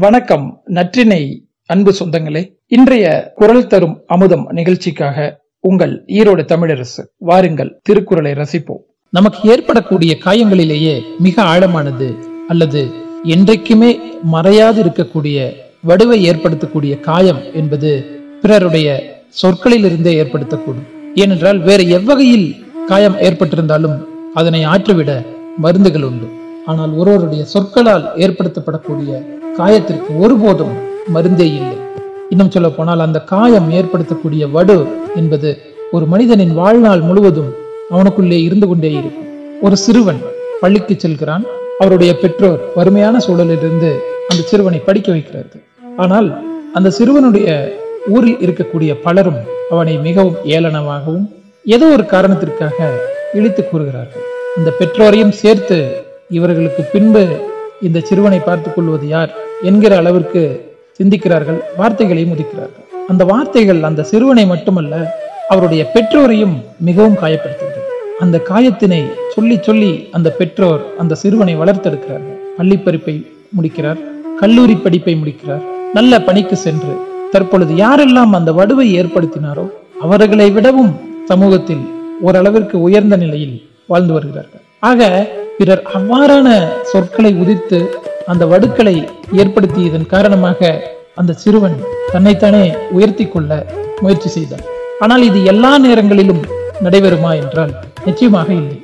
வணக்கம் நற்றினை அன்பு சொந்தங்களே. இன்றைய குரல் தரும் அமுதம் நிகழ்ச்சிக்காக உங்கள் ஈரோடு தமிழரசு வாருங்கள் திருக்குறளை ரசிப்போம். நமக்கு ஏற்படக்கூடிய காயங்களிலேயே மிக ஆழமானது அல்லது என்றைக்குமே மறையாது இருக்கக்கூடிய வடுவை ஏற்படுத்தக்கூடிய காயம் என்பது பிறருடைய சொற்களிலிருந்தே ஏற்படுத்தக்கூடும். ஏனென்றால் வேற எவ்வகையில் காயம் ஏற்பட்டிருந்தாலும் அதனை ஆற்றிவிட மருந்துகள் உண்டு. ஆனால் ஒருவருடைய சொற்களால் ஏற்படுத்தப்படக்கூடிய காயத்திற்கு ஒருபோதும் மருந்தே இல்லை. இன்னும் சொல்ல போனால் அந்த காயம் ஏற்படுத்தக்கூடிய வடு என்பது ஒரு மனிதனின் வாழ்நாள் முழுவதும் அவனுக்குள்ளே இருந்து கொண்டே இருக்கும். ஒரு சிறுவன் பள்ளிக்கு செல்கிறான். அவருடைய பெற்றோர் வறுமையான சூழலிலிருந்து அந்த சிறுவனை படிக்க வைக்கிறார்கள். ஆனால் அந்த சிறுவனுடைய ஊரில் இருக்கக்கூடிய பலரும் அவனை மிகவும் ஏளனமாகவும் ஏதோ ஒரு காரணத்திற்காக இழித்து கூறுகிறார்கள். இந்த பெற்றோரையும் சேர்த்து இவர்களுக்கு பின்பு இந்த சிறுவனை பார்த்து கொள்வது யார் என்கிற அளவிற்கு சிந்திக்கிறார்கள் வார்த்தைகளை முதிக்கிறார்கள். அந்த வார்த்தைகள் அந்த சிறுவனை மட்டுமல்ல அவருடைய பெற்றோரையும் மிகவும் காயப்படுத்துகிறது. அந்த காயத்தினை சொல்லி சொல்லி அந்த பெற்றோர் அந்த சிறுவனை வளர்த்தெடுக்கிறார்கள். பள்ளி படிப்பை முடிக்கிறார் கல்லூரி படிப்பை முடிக்கிறார் நல்ல பணிக்கு சென்று தற்பொழுது யாரெல்லாம் அந்த வடுவை ஏற்படுத்தினாரோ அவர்களை விடவும் சமூகத்தில் ஓரளவிற்கு உயர்ந்த நிலையில் வாழ்ந்து வருகிறார்கள். ஆக பிறர் அவ்வாறான சொற்களை உதித்து அந்த வடுக்களை ஏற்படுத்தியதன் காரணமாக அந்த சிறுவன் தன்னைத்தானே உயர்த்தி கொள்ள முயற்சி செய்தார் ஆனால் இது எல்லா நேரங்களிலும் நடைபெறுமா என்றால் நிச்சயமாக இல்லை.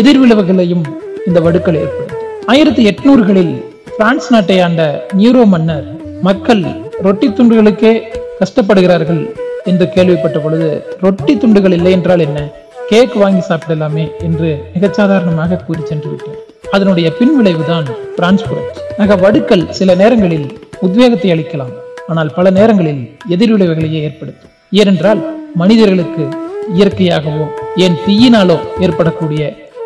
எதிர்விளைவுகளையும் இந்த வடுக்கள் ஏற்படுத்தும். ஆயிரத்தி எட்நூறுகளில் பிரான்ஸ் நாட்டை ஆண்ட நியூரோ மன்னர் மக்கள் ரொட்டி துண்டுகளுக்கே கஷ்டப்படுகிறார்கள் என்று கேள்விப்பட்ட பொழுது ரொட்டி துண்டுகள் இல்லை என்றால் என்ன? கேக் வாங்கி சாப்பிடலாமே என்று மிகச்சாதாரணமாக கூறி சென்று விட்டார் அதனுடைய பின்விளைவுதான் பிரான்ஸ் புரட்சி. வடுக்கள் சில நேரங்களில் உத்வேகத்தை அளிக்கலாம் ஆனால் பல நேரங்களில் எதிர்விளைவுகளையே ஏற்படுத்தும். ஏனென்றால் மனிதர்களுக்கு இயற்கையாகவோ ஏன் தீயினாலோ ஏற்படக்கூடிய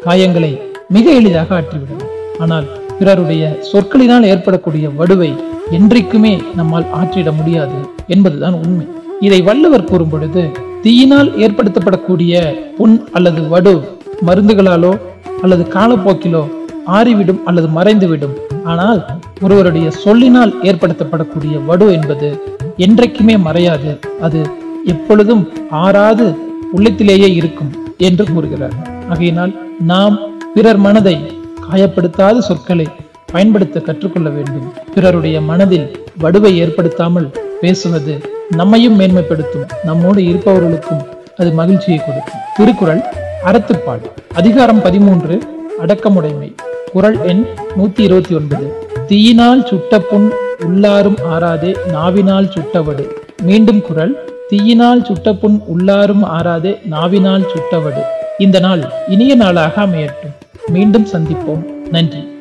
காயங்களை மிக எளிதாக ஆற்றிவிடும். ஆனால் பிறருடைய சொற்களினால் ஏற்படக்கூடிய வடுவை என்றைக்குமே நம்மால் ஆற்றிட முடியாது என்பதுதான் உண்மை. இதை வள்ளுவர் கூறும் பொழுது தீயினால் ஏற்படுத்தப்படக்கூடிய புண் அல்லது வடு மருந்துகளாலோ அல்லது காலப்போக்கிலோ ஆறிவிடும் அல்லது மறைந்துவிடும். ஆனால் ஒருவருடைய சொல்லினால் ஏற்படுத்தப்படக்கூடிய வடு என்பது என்றைக்குமே மறையாது. அது எப்பொழுதும் ஆறாது உள்ளத்திலேயே இருக்கும் என்று கூறுகிறார். ஆகையினால் நாம் பிறர் மனதை காயப்படுத்தாத சொற்களை பயன்படுத்த கற்றுக்கொள்ள வேண்டும். பிறருடைய மனதில் வடுவை ஏற்படுத்தாமல் பேசுவது நம்மையும் மேன்மைப்படுத்தும் நம்மோடு இருப்பவர்களுக்கும் அது மகிழ்ச்சியை கொடுக்கும். திருக்குறள் அறத்துப்பாடு அதிகாரம் பதிமூன்று அடக்கமுடைமை. குரல் எண் நூத்தி இருபத்தி ஒன்பது தீயினால் சுட்ட புண் உள்ளாரும் ஆறாதே நாவினால் சுட்டவடு. மீண்டும் குரல் தீயினால் சுட்ட புண் உள்ளாரும் ஆறாதே நாவினால் சுட்டவடு. இந்த நாள் இனிய நாளாக அமையட்டும். மீண்டும் சந்திப்போம். நன்றி.